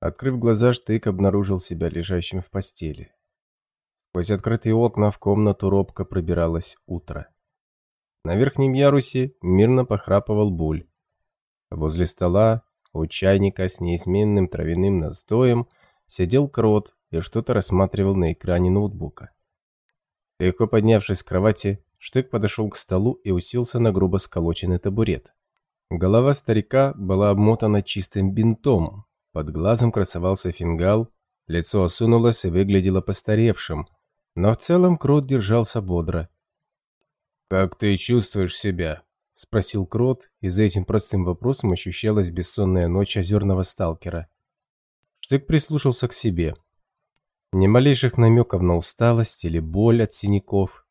Открыв глаза, Штык обнаружил себя лежащим в постели. Сквозь открытые окна в комнату робко пробиралось утро. На верхнем ярусе мирно похрапывал Буль. Возле стола, у чайника с неизменным травяным настоем, сидел крот и что-то рассматривал на экране ноутбука. Легко поднявшись с кровати, Штык подошел к столу и уселся на грубо сколоченный табурет. Голова старика была обмотана чистым бинтом, под глазом красовался фингал, лицо осунулось и выглядело постаревшим, но в целом Крот держался бодро. «Как ты чувствуешь себя?» – спросил Крот, и за этим простым вопросом ощущалась бессонная ночь озерного сталкера. Штык прислушался к себе. Ни малейших намеков на усталость или боль от синяков.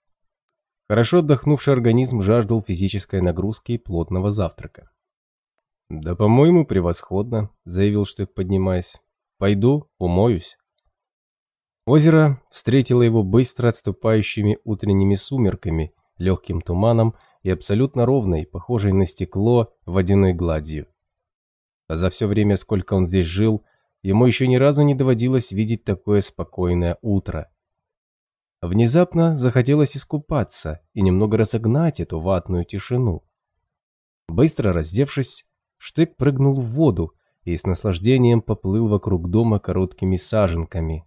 Хорошо отдохнувший организм жаждал физической нагрузки и плотного завтрака. «Да, по-моему, превосходно», — заявил Штык, поднимаясь. «Пойду, умоюсь». Озеро встретило его быстро отступающими утренними сумерками, легким туманом и абсолютно ровной, похожей на стекло, водяной гладью. А за все время, сколько он здесь жил, ему еще ни разу не доводилось видеть такое спокойное утро. Внезапно захотелось искупаться и немного разогнать эту ватную тишину. Быстро раздевшись, Штык прыгнул в воду и с наслаждением поплыл вокруг дома короткими саженками.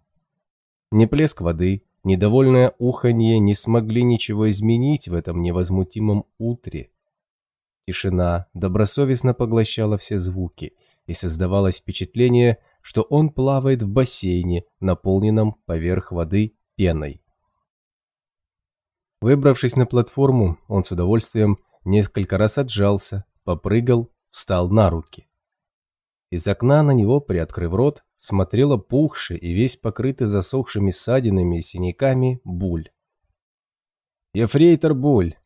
Ни плеск воды, ни довольное уханье не смогли ничего изменить в этом невозмутимом утре. Тишина добросовестно поглощала все звуки, и создавалось впечатление, что он плавает в бассейне, наполненном поверх воды пеной. Выбравшись на платформу, он с удовольствием несколько раз отжался, попрыгал встал на руки. Из окна на него, приоткрыв рот, смотрела пухший и весь покрытый засохшими ссадинами и синяками Буль. «Ефрейтор Буль,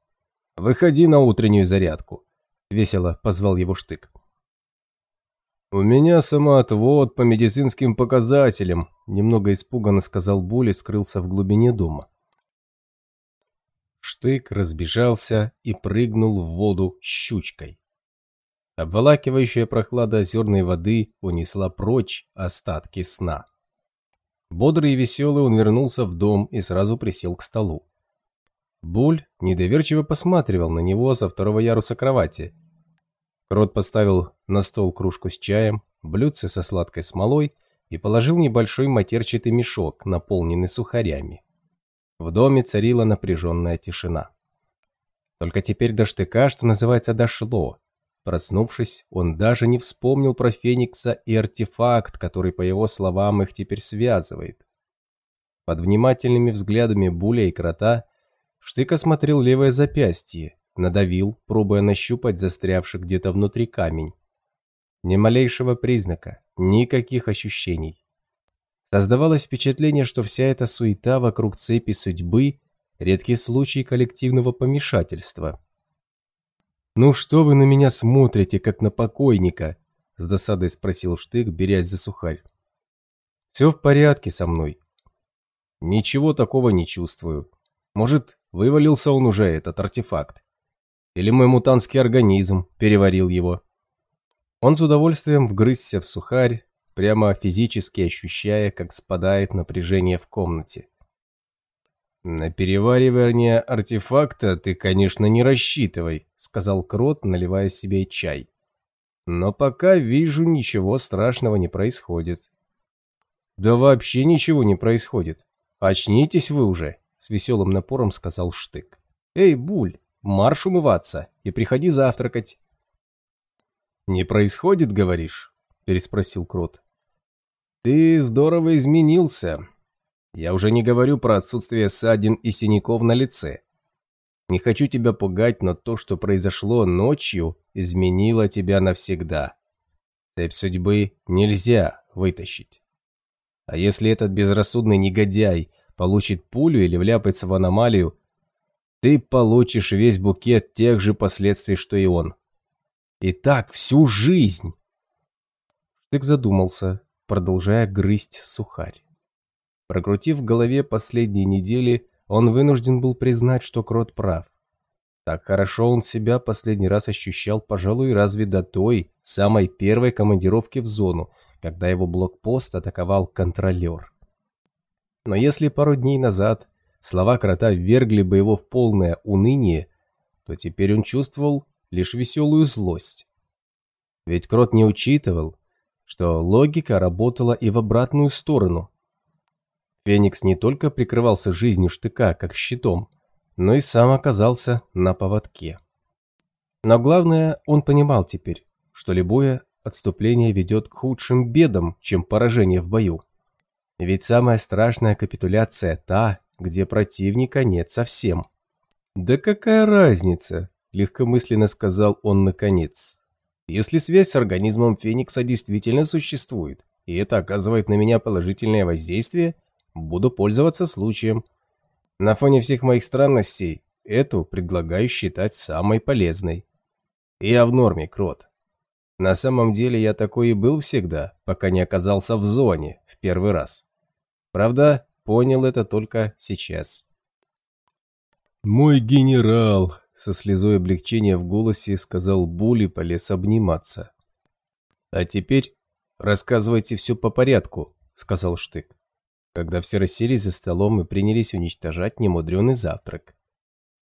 выходи на утреннюю зарядку», — весело позвал его Штык. «У меня самоотвод по медицинским показателям», — немного испуганно сказал Буль и скрылся в глубине дома. Штык разбежался и прыгнул в воду щучкой. Обволакивающая прохлада озерной воды унесла прочь остатки сна. Бодрый и веселый он вернулся в дом и сразу присел к столу. Буль недоверчиво посматривал на него со второго яруса кровати. Крот поставил на стол кружку с чаем, блюдце со сладкой смолой и положил небольшой матерчатый мешок, наполненный сухарями. В доме царила напряженная тишина. Только теперь до штыка, что называется, дошло. Проснувшись, он даже не вспомнил про Феникса и артефакт, который, по его словам, их теперь связывает. Под внимательными взглядами Буля и Крота Штык осмотрел левое запястье, надавил, пробуя нащупать застрявший где-то внутри камень. Ни малейшего признака, никаких ощущений. Создавалось впечатление, что вся эта суета вокруг цепи судьбы – редкий случай коллективного помешательства – «Ну что вы на меня смотрите, как на покойника?» – с досадой спросил Штык, берясь за сухарь. «Все в порядке со мной». «Ничего такого не чувствую. Может, вывалился он уже, этот артефакт? Или мой мутантский организм переварил его?» Он с удовольствием вгрызся в сухарь, прямо физически ощущая, как спадает напряжение в комнате. «На переваривание артефакта ты, конечно, не рассчитывай», — сказал Крот, наливая себе чай. «Но пока вижу, ничего страшного не происходит». «Да вообще ничего не происходит. Очнитесь вы уже», — с веселым напором сказал Штык. «Эй, Буль, марш умываться и приходи завтракать». «Не происходит, говоришь?» — переспросил Крот. «Ты здорово изменился. Я уже не говорю про отсутствие ссадин и синяков на лице. Не хочу тебя пугать, но то, что произошло ночью, изменило тебя навсегда. Цепь судьбы нельзя вытащить. А если этот безрассудный негодяй получит пулю или вляпается в аномалию, ты получишь весь букет тех же последствий, что и он. И так всю жизнь. Штык задумался, продолжая грызть сухарь. Прокрутив в голове последние недели, он вынужден был признать, что Крот прав. Так хорошо он себя последний раз ощущал, пожалуй, разве до той, самой первой командировки в зону, когда его блокпост атаковал контролер. Но если пару дней назад слова крота ввергли бы его в полное уныние, то теперь он чувствовал лишь веселую злость. Ведь крот не учитывал, что логика работала и в обратную сторону. Феникс не только прикрывался жизнью штыка как щитом, но и сам оказался на поводке. Но главное, он понимал теперь, что любое отступление ведет к худшим бедам, чем поражение в бою. Ведь самая страшная капитуляция та, где противника нет совсем. «Да какая разница?» – легкомысленно сказал он наконец. «Если связь с организмом Феникса действительно существует, и это оказывает на меня положительное воздействие, буду пользоваться случаем. На фоне всех моих странностей, эту предлагаю считать самой полезной. Я в норме, Крот. На самом деле я такой и был всегда, пока не оказался в зоне в первый раз. Правда, понял это только сейчас. «Мой генерал!» — со слезой облегчения в голосе сказал Буль и полез обниматься. «А теперь рассказывайте все по порядку», — сказал Штык, когда все расселись за столом и принялись уничтожать немудренный завтрак.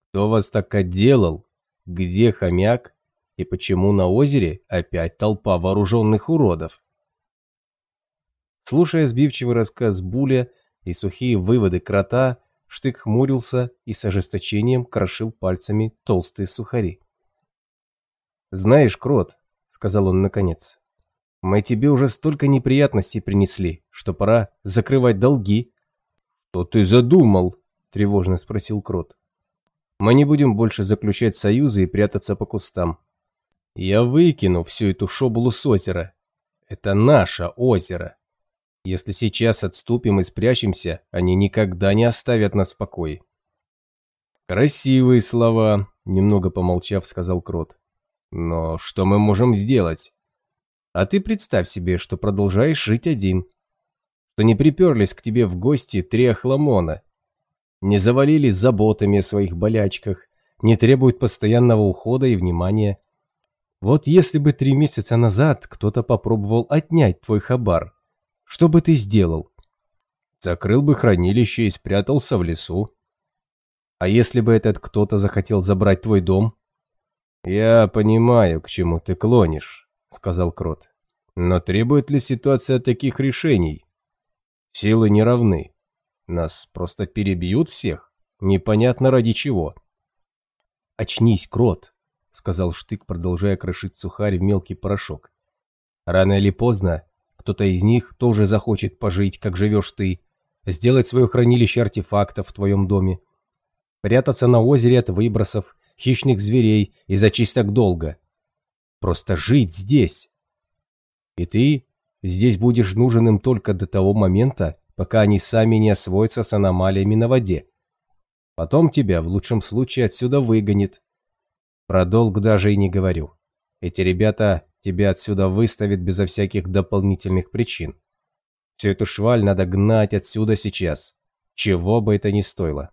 «Кто вас так отделал? Где хомяк? И почему на озере опять толпа вооруженных уродов? Слушая сбивчивый рассказ Буля и сухие выводы крота, Штык хмурился и с ожесточением крошил пальцами толстые сухари. «Знаешь, крот», — сказал он наконец, — «мы тебе уже столько неприятностей принесли, что пора закрывать долги». «Что ты задумал?» — тревожно спросил крот. «Мы не будем больше заключать союзы и прятаться по кустам. Я выкину всю эту шоблу с озера. Это наше озеро. Если сейчас отступим и спрячемся, они никогда не оставят нас в покое. Красивые слова, немного помолчав, сказал Крот. Но что мы можем сделать? А ты представь себе, что продолжаешь жить один. Что не приперлись к тебе в гости три охламона. Не завалились заботами о своих болячках, не требуют постоянного ухода и внимания. Вот если бы три месяца назад кто-то попробовал отнять твой хабар, что бы ты сделал? Закрыл бы хранилище и спрятался в лесу. А если бы этот кто-то захотел забрать твой дом? Я понимаю, к чему ты клонишь, сказал Крот. Но требует ли ситуация таких решений? Силы не равны. Нас просто перебьют всех. Непонятно ради чего. Очнись, Крот, — сказал Штык, продолжая крошить сухарь в мелкий порошок. «Рано или поздно кто-то из них тоже захочет пожить, как живешь ты, сделать свое хранилище артефактов в твоем доме, прятаться на озере от выбросов, хищных зверей и за чисток долга. Просто жить здесь. И ты здесь будешь нужен им только до того момента, пока они сами не освоятся с аномалиями на воде. Потом тебя, в лучшем случае, отсюда выгонит, про долг даже и не говорю. Эти ребята тебя отсюда выставят безо всяких дополнительных причин. Всю эту шваль надо гнать отсюда сейчас. Чего бы это ни стоило.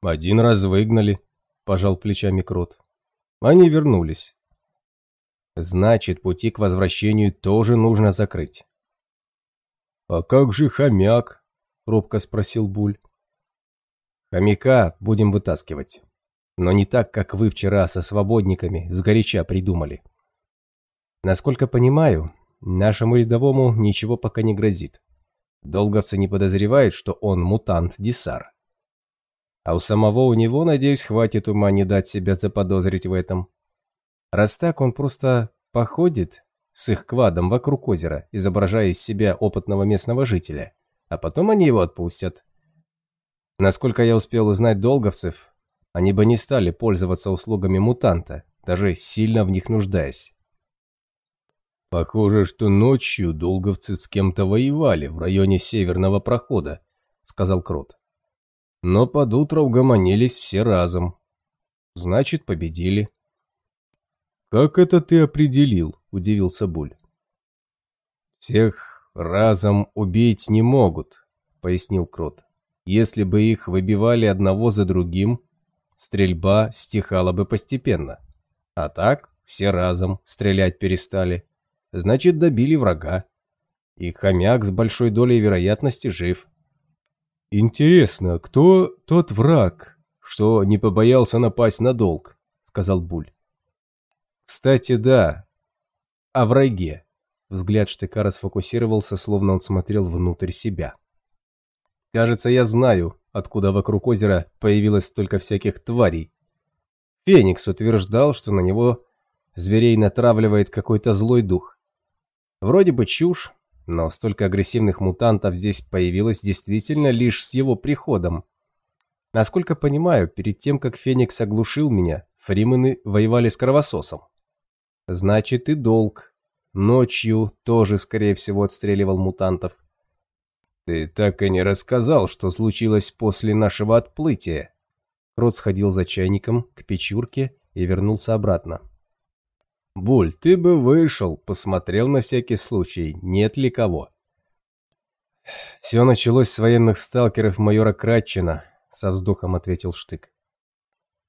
Один раз выгнали, пожал плечами Крот. Они вернулись. Значит, пути к возвращению тоже нужно закрыть. «А как же хомяк?» — робко спросил Буль. «Хомяка будем вытаскивать но не так, как вы вчера со свободниками сгоряча придумали. Насколько понимаю, нашему рядовому ничего пока не грозит. Долговцы не подозревают, что он мутант-десар. А у самого у него, надеюсь, хватит ума не дать себя заподозрить в этом. Раз так, он просто походит с их квадом вокруг озера, изображая из себя опытного местного жителя, а потом они его отпустят. Насколько я успел узнать долговцев, они бы не стали пользоваться услугами мутанта, даже сильно в них нуждаясь. «Похоже, что ночью долговцы с кем-то воевали в районе северного прохода», — сказал Крот. «Но под утро угомонились все разом. Значит, победили». «Как это ты определил?» — удивился Буль. «Всех разом убить не могут», — пояснил Крот. «Если бы их выбивали одного за другим, стрельба стихала бы постепенно. А так все разом стрелять перестали. значит добили врага. И хомяк с большой долей вероятности жив. «Интересно, кто тот враг, что не побоялся напасть на долг?» — сказал Буль. «Кстати, да. О враге». Взгляд штыка сфокусировался, словно он смотрел внутрь себя. «Кажется, я знаю, откуда вокруг озера появилось столько всяких тварей. Феникс утверждал, что на него зверей натравливает какой-то злой дух. Вроде бы чушь, но столько агрессивных мутантов здесь появилось действительно лишь с его приходом. Насколько понимаю, перед тем, как Феникс оглушил меня, фримены воевали с кровососом. Значит и долг. Ночью тоже, скорее всего, отстреливал мутантов. Ты так и не рассказал, что случилось после нашего отплытия. Крот сходил за чайником к печурке и вернулся обратно. «Буль, ты бы вышел, посмотрел на всякий случай, нет ли кого». «Все началось с военных сталкеров майора Кратчина», — со вздохом ответил Штык.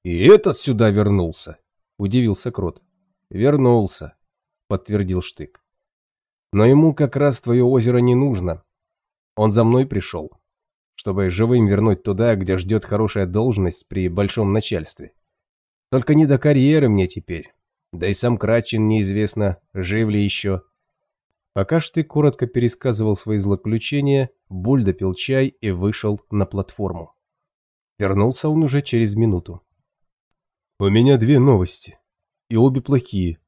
«И этот сюда вернулся?» — удивился Крот. «Вернулся», — подтвердил Штык. «Но ему как раз твое озеро не нужно. Он за мной пришел, чтобы живым вернуть туда, где ждет хорошая должность при большом начальстве. Только не до карьеры мне теперь». Да и сам Кратчин неизвестно, жив ли еще. Пока ж ты коротко пересказывал свои злоключения, Буль допил чай и вышел на платформу. Вернулся он уже через минуту. «У меня две новости, и обе плохие».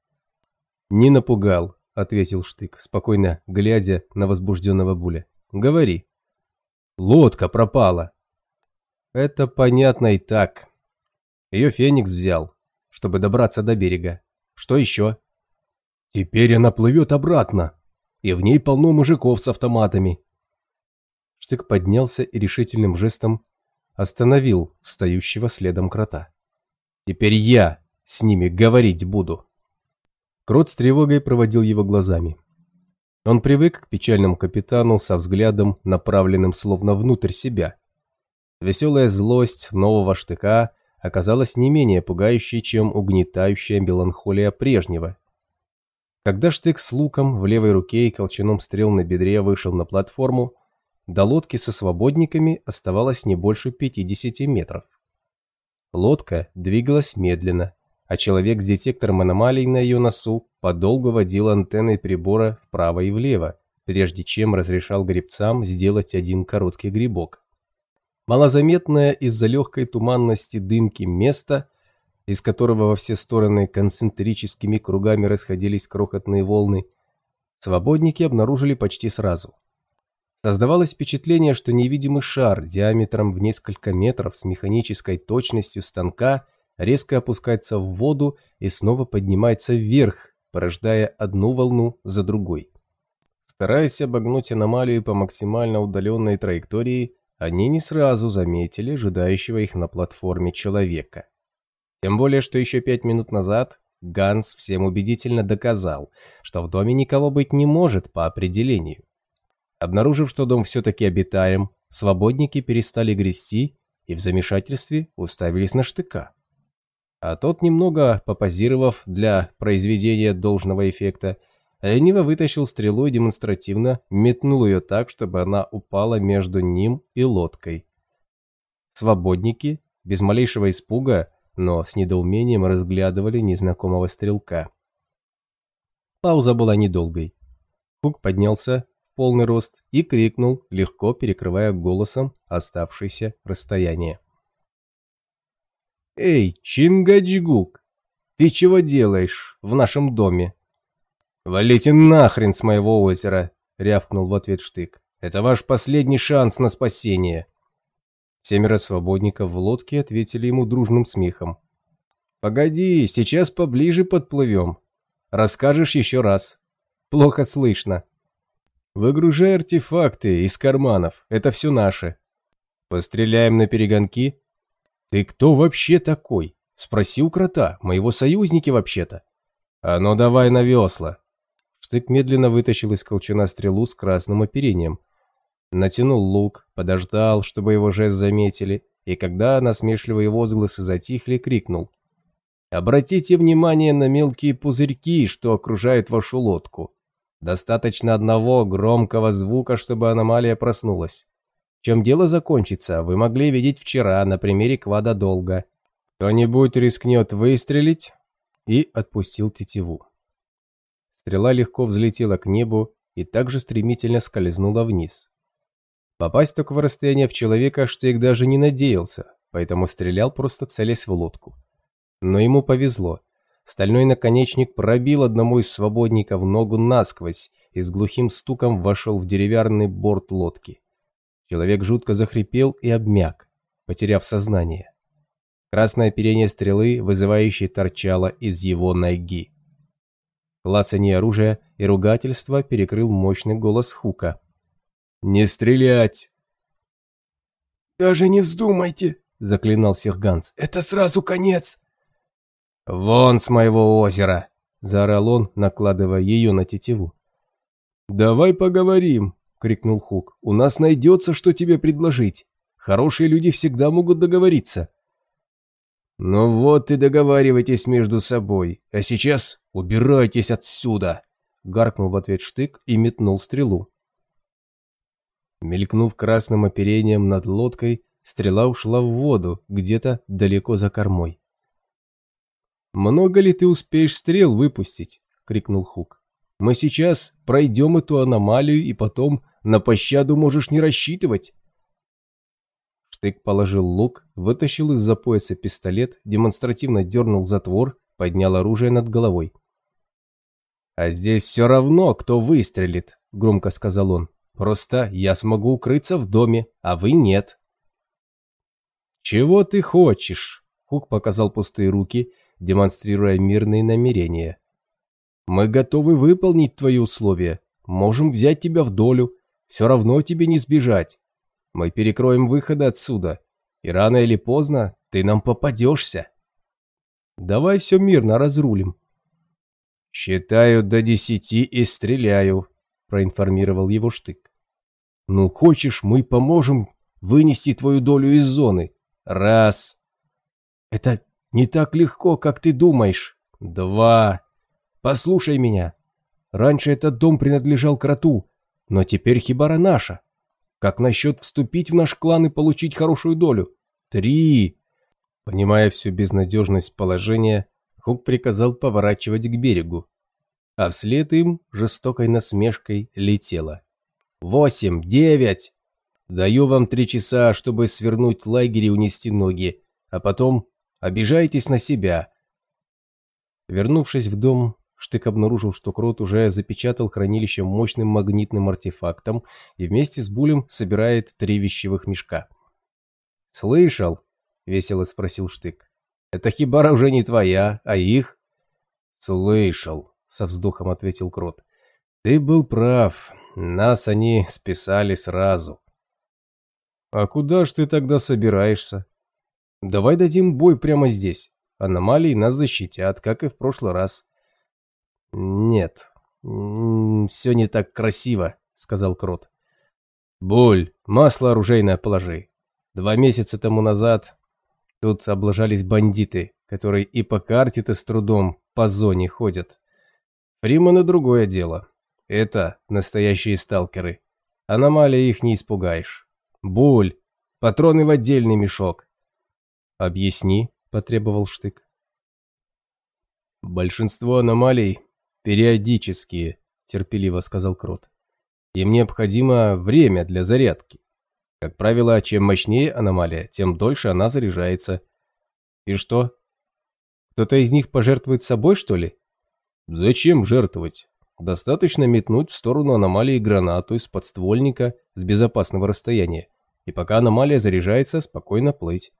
«Не напугал», — ответил Штык, спокойно глядя на возбужденного Буля. «Говори». «Лодка пропала». «Это понятно и так. Ее Феникс взял, чтобы добраться до берега. Что еще? Теперь она плывет обратно, и в ней полно мужиков с автоматами. Штык поднялся и решительным жестом остановил стоящего следом крота. Теперь я с ними говорить буду. Крот с тревогой проводил его глазами. Он привык к печальному капитану со взглядом, направленным словно внутрь себя. Веселая злость нового штыка оказалась не менее пугающей, чем угнетающая меланхолия прежнего. Когда штык с луком в левой руке и колчаном стрел на бедре вышел на платформу, до лодки со свободниками оставалось не больше 50 метров. Лодка двигалась медленно, а человек с детектором аномалий на ее носу подолгу водил антенной прибора вправо и влево, прежде чем разрешал гребцам сделать один короткий грибок малозаметное из-за легкой туманности дымки место, из которого во все стороны концентрическими кругами расходились крохотные волны, свободники обнаружили почти сразу. Создавалось впечатление, что невидимый шар диаметром в несколько метров с механической точностью станка резко опускается в воду и снова поднимается вверх, порождая одну волну за другой. Стараясь обогнуть аномалию по максимально удаленной траектории, они не сразу заметили ожидающего их на платформе человека. Тем более, что еще пять минут назад Ганс всем убедительно доказал, что в доме никого быть не может по определению. Обнаружив, что дом все-таки обитаем, свободники перестали грести и в замешательстве уставились на штыка. А тот, немного попозировав для произведения должного эффекта, лениво вытащил стрелу и демонстративно метнул ее так, чтобы она упала между ним и лодкой. Свободники, без малейшего испуга, но с недоумением разглядывали незнакомого стрелка. Пауза была недолгой. Хук поднялся в полный рост и крикнул, легко перекрывая голосом оставшееся расстояние. «Эй, Чингачгук, ты чего делаешь в нашем доме?» «Валите нахрен с моего озера!» — рявкнул в ответ Штык. «Это ваш последний шанс на спасение!» Семеро свободников в лодке ответили ему дружным смехом. «Погоди, сейчас поближе подплывем. Расскажешь еще раз. Плохо слышно. Выгружай артефакты из карманов, это все наше. Постреляем на перегонки?» «Ты кто вообще такой?» — спросил крота, моего союзники вообще-то. «А ну давай на весла, Штык медленно вытащил из колчана стрелу с красным оперением. Натянул лук, подождал, чтобы его жест заметили, и когда насмешливые возгласы затихли, крикнул. «Обратите внимание на мелкие пузырьки, что окружают вашу лодку. Достаточно одного громкого звука, чтобы аномалия проснулась. Чем дело закончится, вы могли видеть вчера на примере квада долга. Кто-нибудь рискнет выстрелить?» И отпустил тетиву. Стрела легко взлетела к небу и также стремительно скользнула вниз. Попасть такого расстояния в человека Штейк даже не надеялся, поэтому стрелял просто целясь в лодку. Но ему повезло. Стальной наконечник пробил одному из свободников ногу насквозь и с глухим стуком вошел в деревянный борт лодки. Человек жутко захрипел и обмяк, потеряв сознание. Красное оперение стрелы, вызывающе торчало из его ноги. Клацанье оружия и ругательство перекрыл мощный голос Хука. «Не стрелять!» «Даже не вздумайте!» – заклинал всех Ганс. «Это сразу конец!» «Вон с моего озера!» – заорал он, накладывая ее на тетиву. «Давай поговорим!» — крикнул Хук. «У нас найдется, что тебе предложить. Хорошие люди всегда могут договориться». «Ну вот и договаривайтесь между собой. А сейчас убирайтесь отсюда!» Гаркнул в ответ штык и метнул стрелу. Мелькнув красным оперением над лодкой, стрела ушла в воду, где-то далеко за кормой. «Много ли ты успеешь стрел выпустить?» — крикнул Хук. «Мы сейчас пройдем эту аномалию и потом на пощаду можешь не рассчитывать. Штык положил лук, вытащил из-за пояса пистолет, демонстративно дернул затвор, поднял оружие над головой. «А здесь все равно, кто выстрелит», — громко сказал он. «Просто я смогу укрыться в доме, а вы нет». «Чего ты хочешь?» — Хук показал пустые руки, демонстрируя мирные намерения. «Мы готовы выполнить твои условия. Можем взять тебя в долю, все равно тебе не сбежать. Мы перекроем выходы отсюда, и рано или поздно ты нам попадешься. Давай все мирно разрулим. Считаю до десяти и стреляю, проинформировал его Штык. Ну, хочешь, мы поможем вынести твою долю из зоны. Раз. Это не так легко, как ты думаешь. Два. Послушай меня. Раньше этот дом принадлежал кроту, но теперь хибара наша. Как насчет вступить в наш клан и получить хорошую долю? Три!» Понимая всю безнадежность положения, Хук приказал поворачивать к берегу. А вслед им жестокой насмешкой летело. «Восемь! Девять! Даю вам три часа, чтобы свернуть лагерь и унести ноги, а потом обижайтесь на себя». Вернувшись в дом, Штык обнаружил, что Крот уже запечатал хранилище мощным магнитным артефактом и вместе с Булем собирает три вещевых мешка. «Слышал?» — весело спросил Штык. «Это хибара уже не твоя, а их?» «Слышал», — со вздохом ответил Крот. «Ты был прав. Нас они списали сразу». «А куда ж ты тогда собираешься?» «Давай дадим бой прямо здесь. Аномалии нас защитят, как и в прошлый раз». «Нет, все не так красиво», — сказал Крот. «Боль, масло оружейное положи. Два месяца тому назад тут облажались бандиты, которые и по карте-то с трудом по зоне ходят. Фриманы другое дело. Это настоящие сталкеры. Аномалия их не испугаешь. Боль, патроны в отдельный мешок». «Объясни», — потребовал Штык. «Большинство аномалий «Периодические», – терпеливо сказал Крот. «Им необходимо время для зарядки. Как правило, чем мощнее аномалия, тем дольше она заряжается. И что? Кто-то из них пожертвует собой, что ли? Зачем жертвовать? Достаточно метнуть в сторону аномалии гранату из подствольника с безопасного расстояния, и пока аномалия заряжается, спокойно плыть.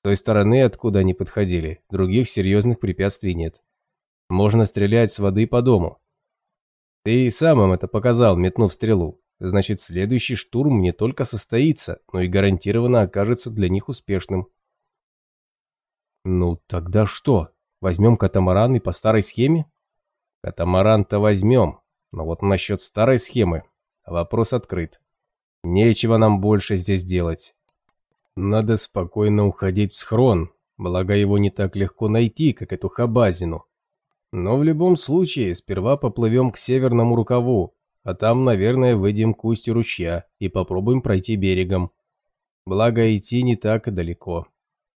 С той стороны, откуда они подходили, других серьезных препятствий нет. Можно стрелять с воды по дому. Ты сам им это показал, метнув стрелу. Значит, следующий штурм не только состоится, но и гарантированно окажется для них успешным. Ну, тогда что? Возьмем катамаран и по старой схеме? Катамаран-то возьмем, но вот насчет старой схемы вопрос открыт. Нечего нам больше здесь делать. Надо спокойно уходить в схрон, благо его не так легко найти, как эту хабазину. Но в любом случае, сперва поплывем к северному рукаву, а там, наверное, выйдем к устью ручья и попробуем пройти берегом. Благо, идти не так и далеко.